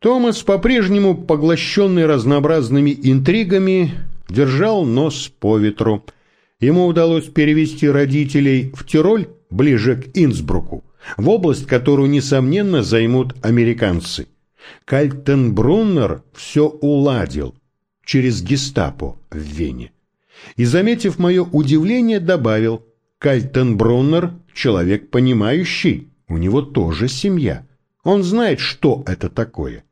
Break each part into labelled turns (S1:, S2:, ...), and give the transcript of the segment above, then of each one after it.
S1: Томас, по-прежнему поглощенный разнообразными интригами, держал нос по ветру. Ему удалось перевести родителей в Тироль, ближе к Инсбруку, в область, которую, несомненно, займут американцы. Кальтенбруннер все уладил через гестапо в Вене. И, заметив мое удивление, добавил, Кальтенбруннер – человек понимающий, у него тоже семья. Он знает, что это такое.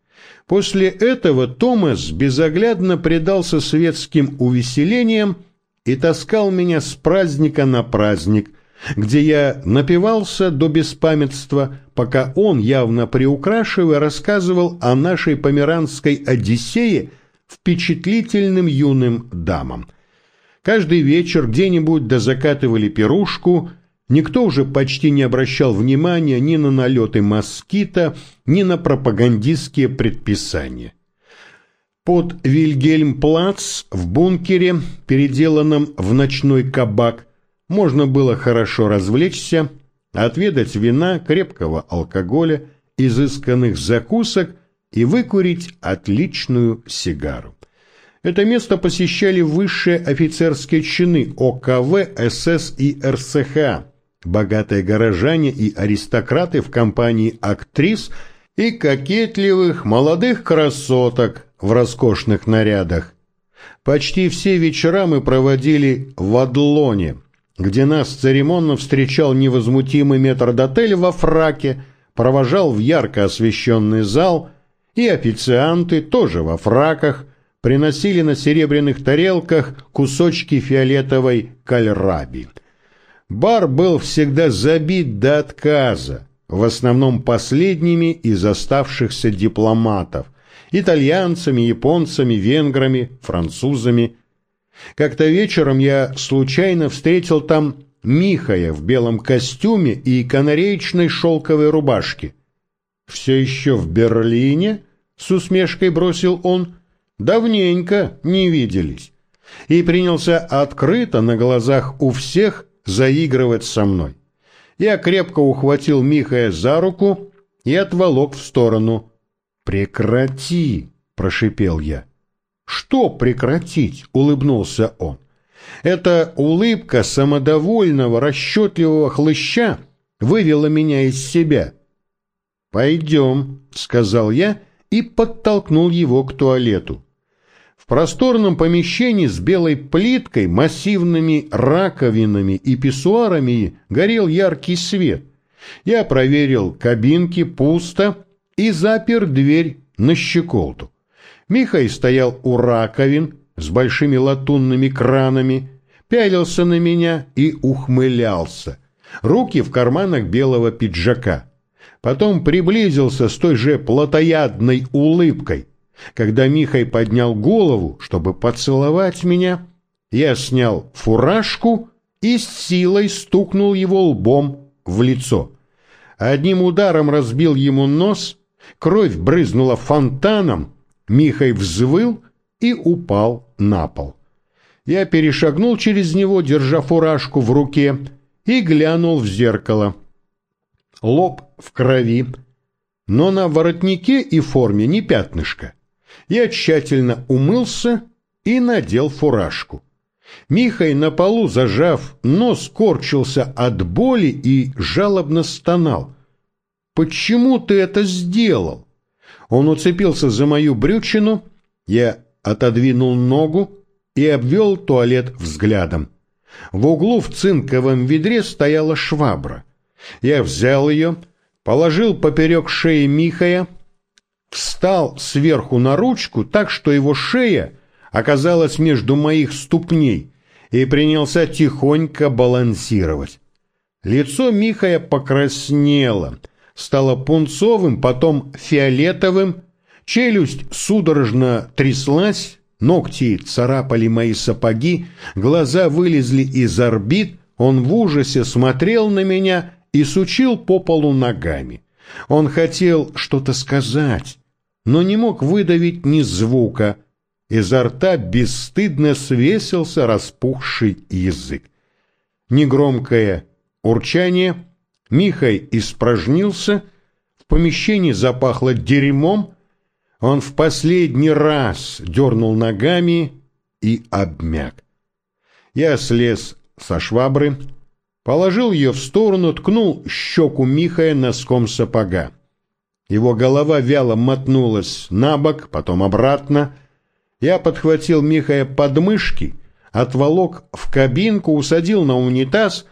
S1: После этого Томас безоглядно предался светским увеселениям и таскал меня с праздника на праздник, где я напивался до беспамятства, пока он, явно приукрашивая, рассказывал о нашей померанской Одиссее впечатлительным юным дамам. Каждый вечер где-нибудь дозакатывали пирушку, Никто уже почти не обращал внимания ни на налеты москита, ни на пропагандистские предписания. Под Вильгельмплац в бункере, переделанном в ночной кабак, можно было хорошо развлечься, отведать вина, крепкого алкоголя, изысканных закусок и выкурить отличную сигару. Это место посещали высшие офицерские чины ОКВ, СС и РСХ, богатые горожане и аристократы в компании актрис и кокетливых молодых красоток в роскошных нарядах. Почти все вечера мы проводили в Адлоне, где нас церемонно встречал невозмутимый метрдотель во фраке, провожал в ярко освещенный зал, и официанты, тоже во фраках, приносили на серебряных тарелках кусочки фиолетовой кальраби – Бар был всегда забит до отказа, в основном последними из оставшихся дипломатов, итальянцами, японцами, венграми, французами. Как-то вечером я случайно встретил там Михая в белом костюме и канареечной шелковой рубашке. «Все еще в Берлине?» — с усмешкой бросил он. «Давненько не виделись» и принялся открыто на глазах у всех заигрывать со мной. Я крепко ухватил Михая за руку и отволок в сторону. «Прекрати!» – прошипел я. «Что прекратить?» – улыбнулся он. Эта улыбка самодовольного, расчетливого хлыща вывела меня из себя. «Пойдем», — сказал я и подтолкнул его к туалету просторном помещении с белой плиткой, массивными раковинами и писсуарами горел яркий свет. Я проверил кабинки, пусто, и запер дверь на щеколду. Михай стоял у раковин с большими латунными кранами, пялился на меня и ухмылялся. Руки в карманах белого пиджака. Потом приблизился с той же плотоядной улыбкой, когда Михай поднял голову, чтобы поцеловать меня, я снял фуражку и с силой стукнул его лбом в лицо. Одним ударом разбил ему нос, кровь брызнула фонтаном, Михай взвыл и упал на пол. Я перешагнул через него, держа фуражку в руке, и глянул в зеркало. Лоб в крови, но на воротнике и форме не пятнышко. Я тщательно умылся и надел фуражку. Михай на полу, зажав нос, корчился от боли и жалобно стонал. «Почему ты это сделал?» Он уцепился за мою брючину, я отодвинул ногу и обвел туалет взглядом. В углу в цинковом ведре стояла швабра. Я взял ее, положил поперек шеи Михая, встал сверху на ручку так, что его шея оказалась между моих ступней и принялся тихонько балансировать. Лицо Михая покраснело, стало пунцовым, потом фиолетовым, челюсть судорожно тряслась, ногти царапали мои сапоги, глаза вылезли из орбит, он в ужасе смотрел на меня и сучил по полу ногами. Он хотел что-то сказать, но не мог выдавить ни звука. Изо рта бесстыдно свесился распухший язык. Негромкое урчание, Михай испражнился, в помещении запахло дерьмом, Он в последний раз дернул ногами и обмяк. Я слез со швабры, положил ее в сторону, ткнул щеку Михая носком сапога. Его голова вяло мотнулась на бок, потом обратно. Я подхватил Михая под мышки, отволок в кабинку, усадил на унитаз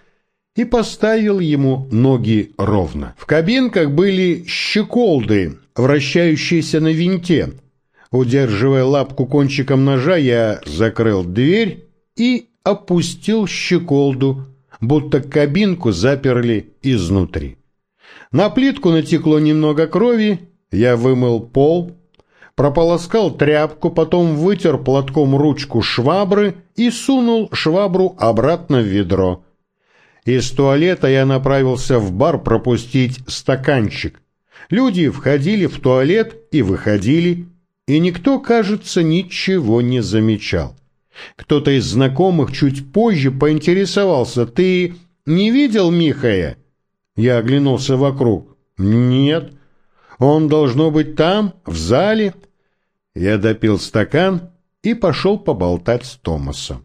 S1: и поставил ему ноги ровно. В кабинках были щеколды, вращающиеся на винте. Удерживая лапку кончиком ножа, я закрыл дверь и опустил щеколду, будто кабинку заперли изнутри. На плитку натекло немного крови, я вымыл пол, прополоскал тряпку, потом вытер платком ручку швабры и сунул швабру обратно в ведро. Из туалета я направился в бар пропустить стаканчик. Люди входили в туалет и выходили, и никто, кажется, ничего не замечал. Кто-то из знакомых чуть позже поинтересовался, «Ты не видел Михая?» Я оглянулся вокруг. «Нет. Он должно быть там, в зале». Я допил стакан и пошел поболтать с Томасом.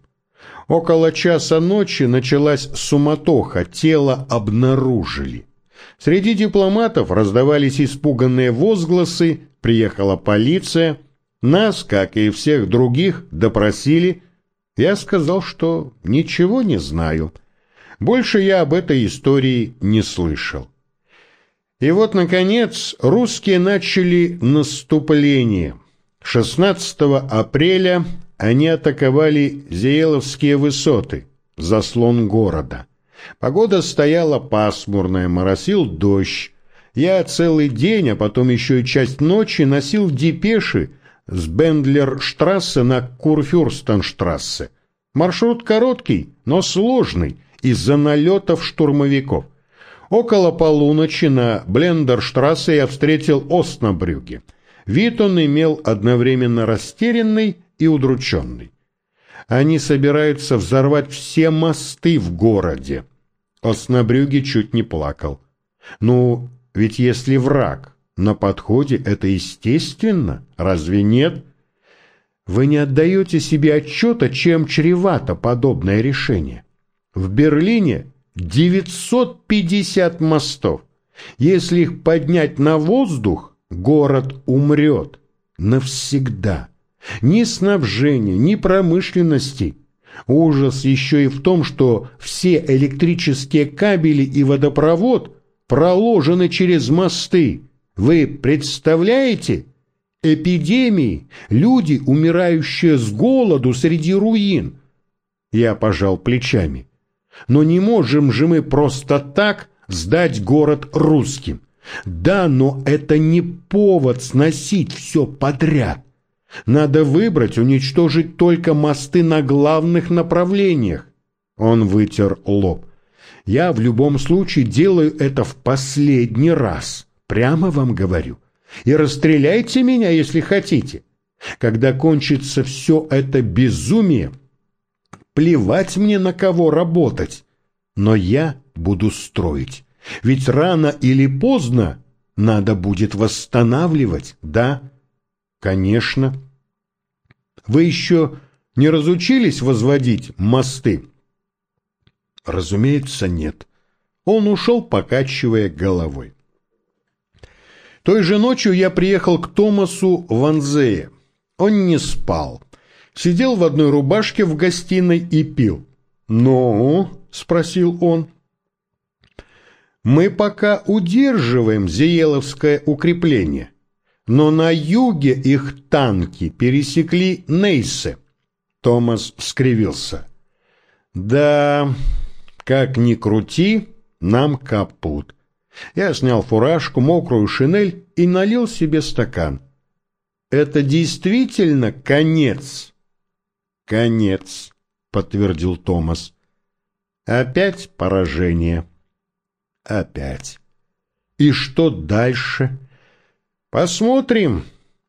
S1: Около часа ночи началась суматоха, тело обнаружили. Среди дипломатов раздавались испуганные возгласы, приехала полиция. Нас, как и всех других, допросили. Я сказал, что ничего не знаю. Больше я об этой истории не слышал. И вот, наконец, русские начали наступление. 16 апреля они атаковали Зееловские высоты, заслон города. Погода стояла пасмурная, моросил дождь. Я целый день, а потом еще и часть ночи носил депеши с Бендлерштрассе на Курфюрстенштрассе. Маршрут короткий, но сложный – из-за налетов штурмовиков. Около полуночи на Блендерштрассе я встретил Оснабрюге. Вид он имел одновременно растерянный и удрученный. Они собираются взорвать все мосты в городе. Оснабрюге чуть не плакал. Ну, ведь если враг на подходе, это естественно, разве нет? Вы не отдаете себе отчета, чем чревато подобное решение. В Берлине 950 мостов. Если их поднять на воздух, город умрет навсегда. Ни снабжения, ни промышленности. Ужас еще и в том, что все электрические кабели и водопровод проложены через мосты. Вы представляете? Эпидемии, люди, умирающие с голоду среди руин. Я пожал плечами. Но не можем же мы просто так сдать город русским. Да, но это не повод сносить все подряд. Надо выбрать, уничтожить только мосты на главных направлениях. Он вытер лоб. Я в любом случае делаю это в последний раз. Прямо вам говорю. И расстреляйте меня, если хотите. Когда кончится все это безумие, Плевать мне на кого работать, но я буду строить. Ведь рано или поздно надо будет восстанавливать, да? Конечно. Вы еще не разучились возводить мосты? Разумеется, нет. Он ушел, покачивая головой. Той же ночью я приехал к Томасу Ванзее. Он не спал сидел в одной рубашке в гостиной и пил. «Ну?» – спросил он. «Мы пока удерживаем Зиеловское укрепление, но на юге их танки пересекли Нейсе». Томас скривился. «Да, как ни крути, нам капут». Я снял фуражку, мокрую шинель и налил себе стакан. «Это действительно конец?» «Конец», — подтвердил Томас. «Опять поражение». «Опять». «И что дальше?» «Посмотрим.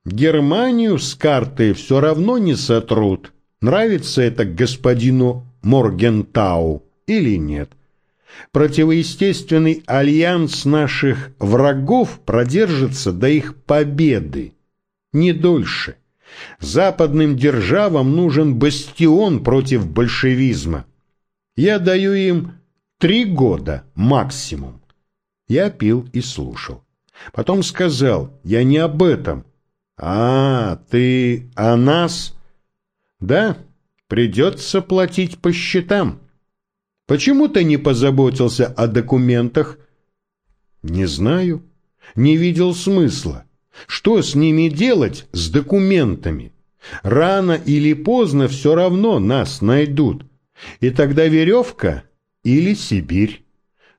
S1: Германию с карты все равно не сотрут. Нравится это господину Моргентау или нет?» Противоестественный альянс наших врагов продержится до их победы. не дольше. Западным державам нужен бастион против большевизма. Я даю им три года максимум. Я пил и слушал. Потом сказал, я не об этом. А, ты о нас? Да, придется платить по счетам. Почему ты не позаботился о документах? Не знаю. Не видел смысла. Что с ними делать, с документами? Рано или поздно все равно нас найдут. И тогда веревка или Сибирь.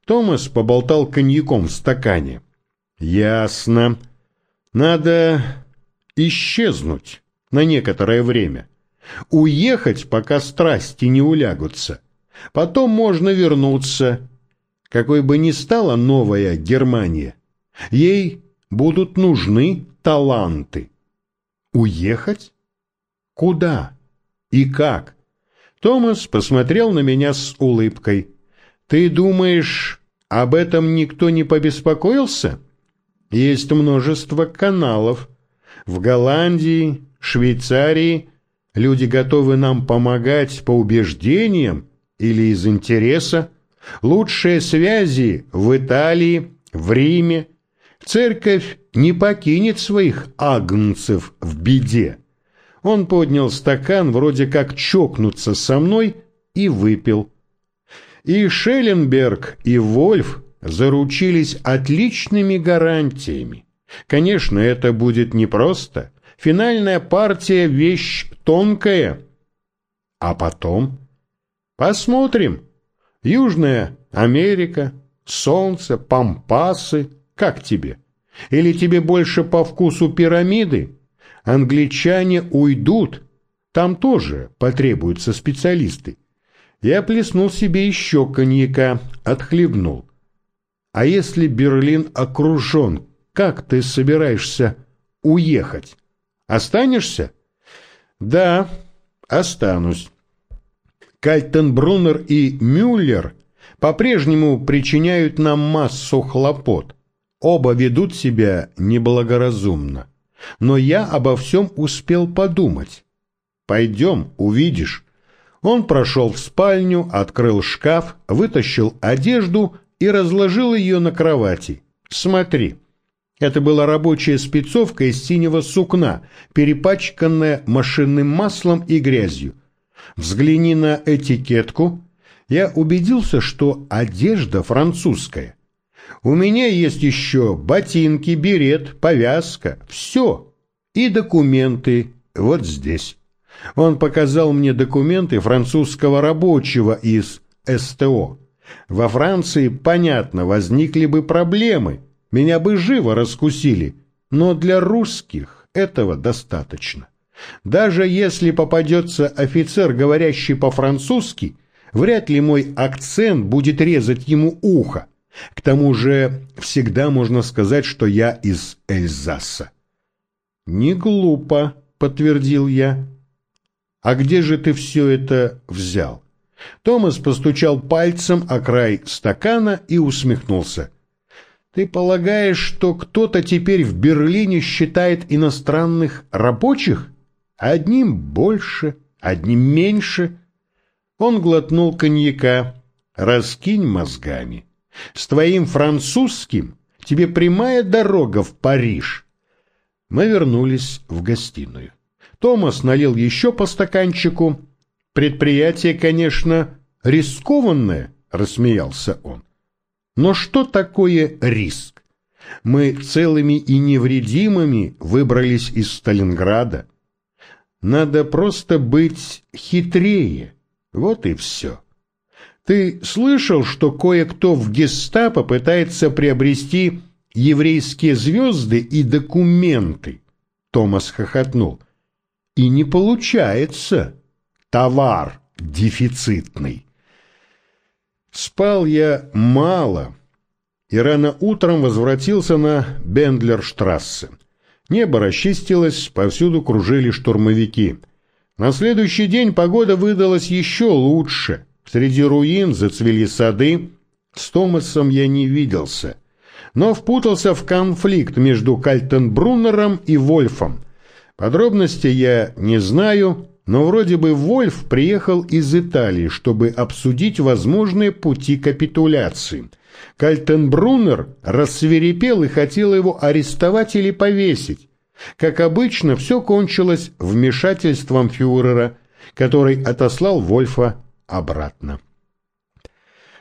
S1: Томас поболтал коньяком в стакане. Ясно. Надо исчезнуть на некоторое время. Уехать, пока страсти не улягутся. Потом можно вернуться. Какой бы ни стала новая Германия, ей будут нужны таланты. Уехать? Куда? И как? Томас посмотрел на меня с улыбкой. Ты думаешь, об этом никто не побеспокоился? Есть множество каналов. В Голландии, Швейцарии люди готовы нам помогать по убеждениям или из интереса. Лучшие связи в Италии, в Риме. Церковь не покинет своих агнцев в беде. Он поднял стакан, вроде как чокнуться со мной, и выпил. И Шелленберг, и Вольф заручились отличными гарантиями. Конечно, это будет непросто. Финальная партия – вещь тонкая. А потом? Посмотрим. Южная Америка, солнце, пампасы. Как тебе? Или тебе больше по вкусу пирамиды? Англичане уйдут. Там тоже потребуются специалисты. Я плеснул себе еще коньяка, отхлебнул. А если Берлин окружен, как ты собираешься уехать? Останешься? Да, останусь. Кальтенбруннер и Мюллер по-прежнему причиняют нам массу хлопот. Оба ведут себя неблагоразумно. Но я обо всем успел подумать. Пойдем, увидишь. Он прошел в спальню, открыл шкаф, вытащил одежду и разложил ее на кровати. Смотри. Это была рабочая спецовка из синего сукна, перепачканная машинным маслом и грязью. Взгляни на этикетку. Я убедился, что одежда французская. У меня есть еще ботинки, берет, повязка, все. И документы вот здесь. Он показал мне документы французского рабочего из СТО. Во Франции, понятно, возникли бы проблемы, меня бы живо раскусили, но для русских этого достаточно. Даже если попадется офицер, говорящий по-французски, вряд ли мой акцент будет резать ему ухо. К тому же всегда можно сказать, что я из Эльзаса. «Не глупо», — подтвердил я. «А где же ты все это взял?» Томас постучал пальцем о край стакана и усмехнулся. «Ты полагаешь, что кто-то теперь в Берлине считает иностранных рабочих? Одним больше, одним меньше?» Он глотнул коньяка. «Раскинь мозгами. С твоим французским тебе прямая дорога в Париж». Мы вернулись в гостиную. Томас налил еще по стаканчику, Предприятие, конечно, рискованное, рассмеялся он. Но что такое риск? Мы целыми и невредимыми выбрались из Сталинграда. Надо просто быть хитрее. Вот и все. Ты слышал, что кое-кто в гестапо пытается приобрести еврейские звезды и документы? Томас хохотнул. И не получается товар дефицитный. Спал я мало и рано утром возвратился на Бендлерштрассе. Небо расчистилось, повсюду кружили штурмовики. На следующий день погода выдалась еще лучше. Среди руин зацвели сады. С Томасом я не виделся, но впутался в конфликт между Кальтенбруннером и Вольфом. Подробности я не знаю, но вроде бы Вольф приехал из Италии, чтобы обсудить возможные пути капитуляции. Кальтенбруннер рассверепел и хотел его арестовать или повесить. Как обычно, все кончилось вмешательством фюрера, который отослал Вольфа обратно.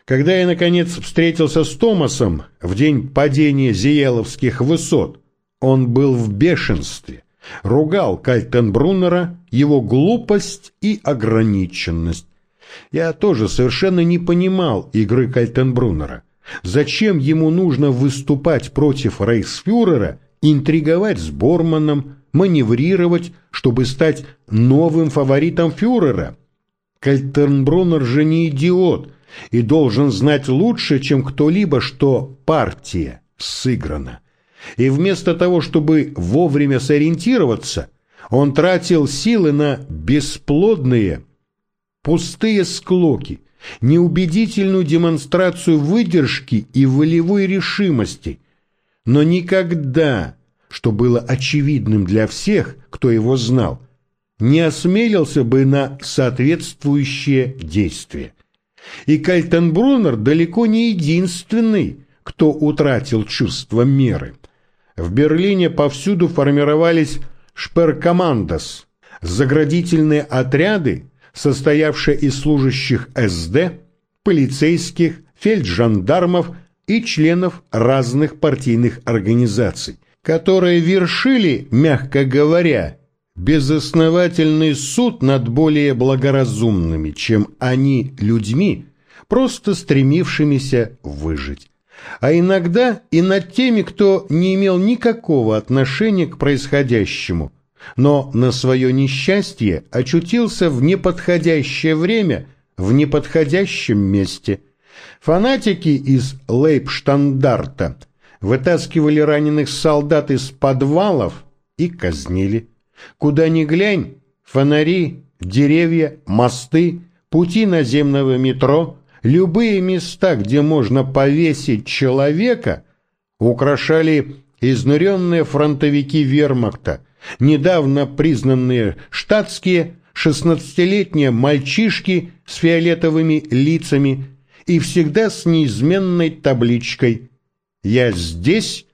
S1: Когда я, наконец, встретился с Томасом в день падения Зиеловских высот, он был в бешенстве, ругал Кальтенбруннера, его глупость и ограниченность. Я тоже совершенно не понимал игры Кальтенбруннера. Зачем ему нужно выступать против рейхсфюрера, интриговать с Борманом, маневрировать, чтобы стать новым фаворитом фюрера? Кальтенбруннер же не идиот и должен знать лучше, чем кто-либо, что партия сыграна. И вместо того, чтобы вовремя сориентироваться, он тратил силы на бесплодные, пустые склоки, неубедительную демонстрацию выдержки и волевой решимости, но никогда, что было очевидным для всех, кто его знал, не осмелился бы на соответствующее действие. И Кальтенбруннер далеко не единственный, кто утратил чувство меры. В Берлине повсюду формировались шперкомандос, заградительные отряды, состоявшие из служащих СД, полицейских, фельджандармов и членов разных партийных организаций, которые вершили, мягко говоря, безосновательный суд над более благоразумными, чем они, людьми, просто стремившимися выжить. А иногда и над теми, кто не имел никакого отношения к происходящему, но на свое несчастье очутился в неподходящее время, в неподходящем месте. Фанатики из Лейбштандарта вытаскивали раненых солдат из подвалов и казнили. Куда ни глянь, фонари, деревья, мосты, пути наземного метро, любые места, где можно повесить человека, украшали изнуренные фронтовики вермахта, недавно признанные штатские, шестнадцатилетние мальчишки с фиолетовыми лицами и всегда с неизменной табличкой «Я здесь,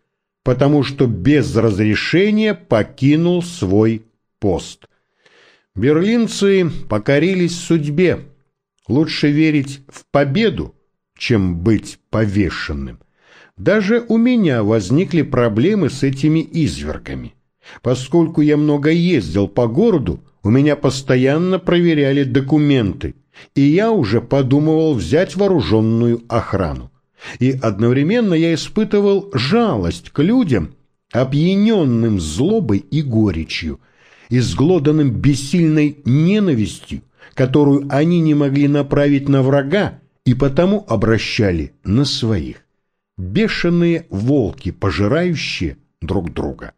S1: потому что без разрешения покинул свой пост. Берлинцы покорились судьбе. Лучше верить в победу, чем быть повешенным. Даже у меня возникли проблемы с этими извергами. Поскольку я много ездил по городу, у меня постоянно проверяли документы, и я уже подумывал взять вооруженную охрану и одновременно я испытывал жалость к людям, опьяненным злобой и горечью, изглоданным бессильной ненавистью, которую они не могли направить на врага и потому обращали на своих. Бешеные волки, пожирающие друг друга.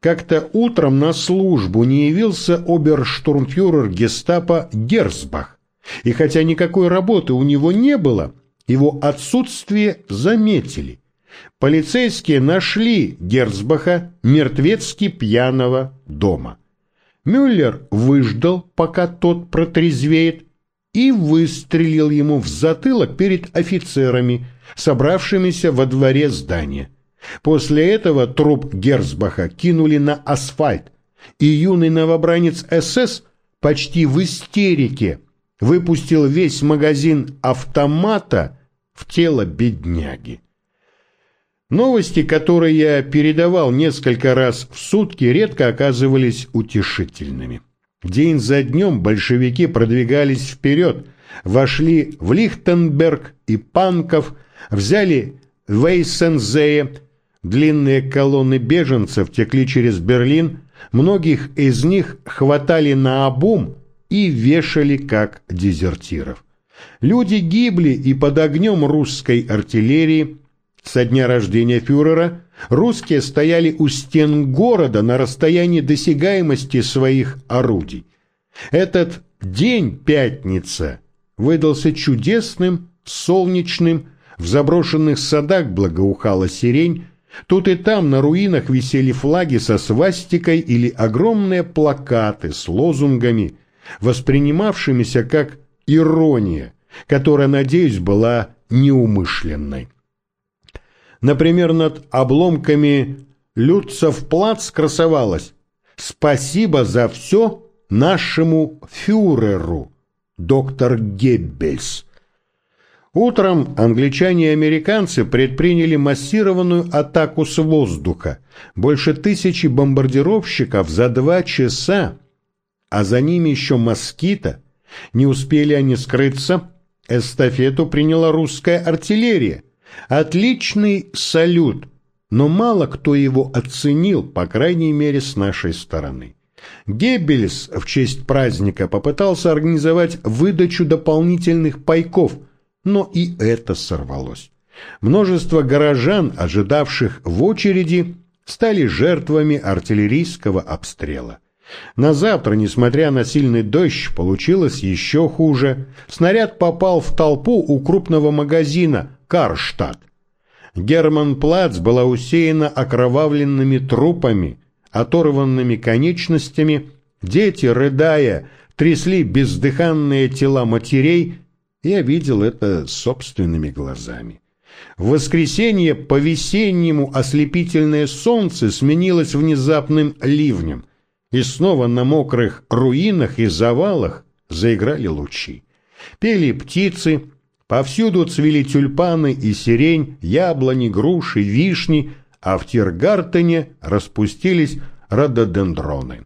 S1: Как-то утром на службу не явился оберштурмфюрер гестапо Герцбах, и хотя никакой работы у него не было, его отсутствие заметили. Полицейские нашли Герцбаха мертвецки пьяного дома. Мюллер выждал, пока тот протрезвеет, и выстрелил ему в затылок перед офицерами, собравшимися во дворе здания. После этого труп Герцбаха кинули на асфальт, и юный новобранец СС почти в истерике выпустил весь магазин автомата в тело бедняги. Новости, которые я передавал несколько раз в сутки, редко оказывались утешительными. День за днем большевики продвигались вперед, вошли в Лихтенберг и Панков, взяли Вейсензее, длинные колонны беженцев текли через Берлин, многих из них хватали на обум и вешали как дезертиров. Люди гибли и под огнем русской артиллерии. Со дня рождения фюрера русские стояли у стен города на расстоянии досягаемости своих орудий. Этот день, пятница, выдался чудесным, солнечным, в заброшенных садах благоухала сирень, Тут и там на руинах висели флаги со свастикой или огромные плакаты с лозунгами, воспринимавшимися как ирония, которая, надеюсь, была неумышленной. Например, над обломками Люцев плац красовалось «Спасибо за все нашему фюреру, доктор Геббельс». Утром англичане и американцы предприняли массированную атаку с воздуха. Больше тысячи бомбардировщиков за два часа, а за ними еще москита. Не успели они скрыться, эстафету приняла русская артиллерия. Отличный салют, но мало кто его оценил, по крайней мере, с нашей стороны. Геббельс в честь праздника попытался организовать выдачу дополнительных пайков – но и это сорвалось. Множество горожан, ожидавших в очереди, стали жертвами артиллерийского обстрела. На завтра, несмотря на сильный дождь, получилось еще хуже. Снаряд попал в толпу у крупного магазина «Карштадт». Герман-Плац была усеяна окровавленными трупами, оторванными конечностями, дети, рыдая, трясли бездыханные тела матерей я видел это собственными глазами. В воскресенье по-весеннему ослепительное солнце сменилось внезапным ливнем, и снова на мокрых руинах и завалах заиграли лучи. Пели птицы, повсюду цвели тюльпаны и сирень, яблони, груши, вишни, а в Тиргартене распустились рододендроны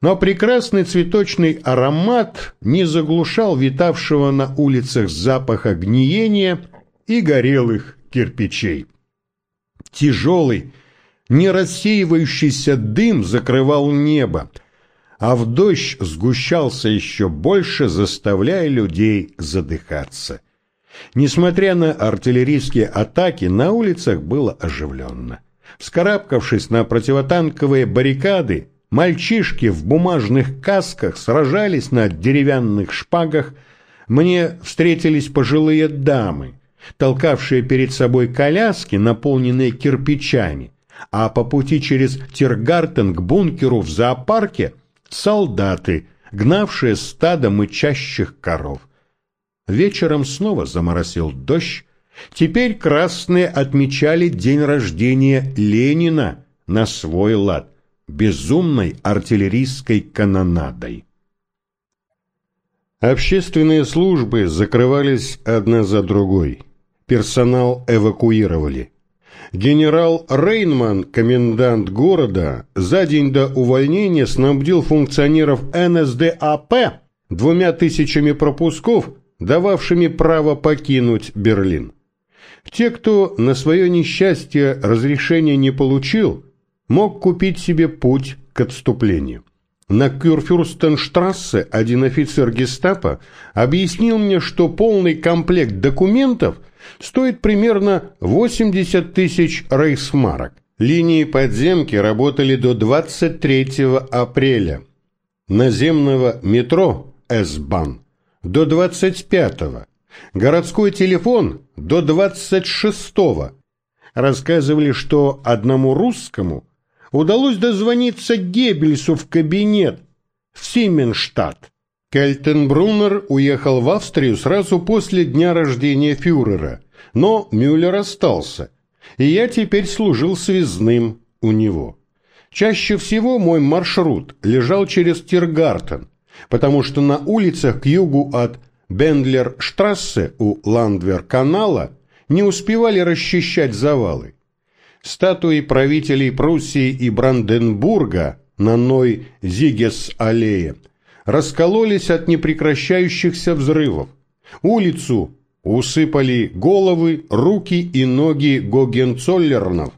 S1: но прекрасный цветочный аромат не заглушал витавшего на улицах запаха гниения и горелых кирпичей. Тяжелый, не рассеивающийся дым закрывал небо, а в дождь сгущался еще больше, заставляя людей задыхаться. Несмотря на артиллерийские атаки, на улицах было оживленно. Вскарабкавшись на противотанковые баррикады, Мальчишки в бумажных касках сражались на деревянных шпагах. Мне встретились пожилые дамы, толкавшие перед собой коляски, наполненные кирпичами, а по пути через Тиргартен к бункеру в зоопарке солдаты, гнавшие стадо мычащих коров. Вечером снова заморосил дождь. Теперь красные отмечали день рождения Ленина на свой лад безумной артиллерийской канонадой. Общественные службы закрывались одна за другой. Персонал эвакуировали. Генерал Рейнман, комендант города, за день до увольнения снабдил функционеров НСДАП двумя тысячами пропусков, дававшими право покинуть Берлин. Те, кто на свое несчастье разрешения не получил, мог купить себе путь к отступлению. На Кюрфюрстенштрассе один офицер гестапо объяснил мне, что полный комплект документов стоит примерно 80 тысяч рейхсмарок. Линии подземки работали до 23 апреля. Наземного метро С-Бан до 25 -го. Городской телефон до 26 -го. Рассказывали, что одному русскому удалось дозвониться Геббельсу в кабинет в Сименштадт. Кельтенбруннер уехал в Австрию сразу после дня рождения фюрера, но Мюллер остался, и я теперь служил связным у него. Чаще всего мой маршрут лежал через Тиргартен, потому что на улицах к югу от Бендлер-штрассе у Ландвер-канала не успевали расчищать завалы. Статуи правителей Пруссии и Бранденбурга на Ной Зигес-аллее раскололись от непрекращающихся взрывов. Улицу усыпали головы, руки и ноги Гогенцоллернов.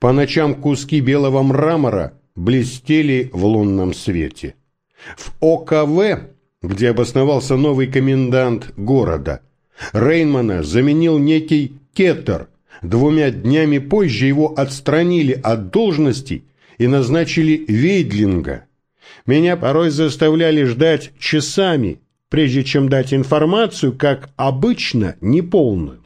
S1: По ночам куски белого мрамора блестели в лунном свете. В ОКВ, где обосновался новый комендант города, Рейнмана заменил некий Кеттер, Двумя днями позже его отстранили от должности и назначили Вейдлинга. Меня порой заставляли ждать часами, прежде чем дать информацию, как обычно, неполную.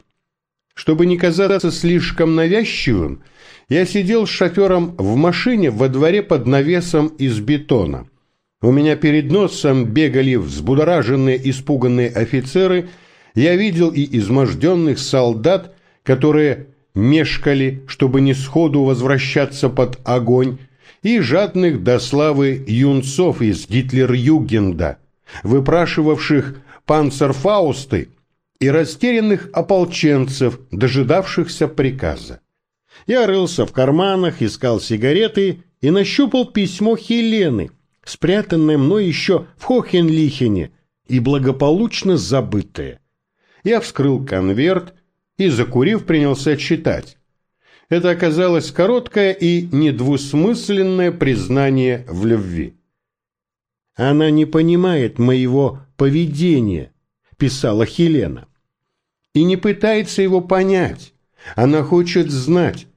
S1: Чтобы не казаться слишком навязчивым, я сидел с шофером в машине во дворе под навесом из бетона. У меня перед носом бегали взбудораженные испуганные офицеры, я видел и изможденных солдат, которые мешкали, чтобы не сходу возвращаться под огонь, и жадных до славы юнцов из Гитлер-Югенда, выпрашивавших панцерфаусты и растерянных ополченцев, дожидавшихся приказа. Я рылся в карманах, искал сигареты и нащупал письмо Хелены, спрятанное мной еще в Хохенлихене и благополучно забытое. Я вскрыл конверт и, закурив, принялся читать. Это оказалось короткое и недвусмысленное признание в любви. «Она не понимает моего поведения», — писала Хелена, — «и не пытается его понять. Она хочет знать,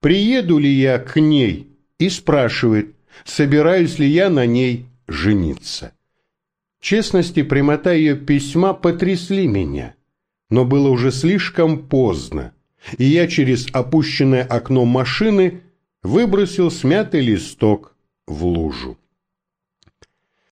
S1: приеду ли я к ней, и спрашивает, собираюсь ли я на ней жениться». Честность и прямота ее письма потрясли меня, но было уже слишком поздно и я через опущенное окно машины выбросил смятый листок в лужу.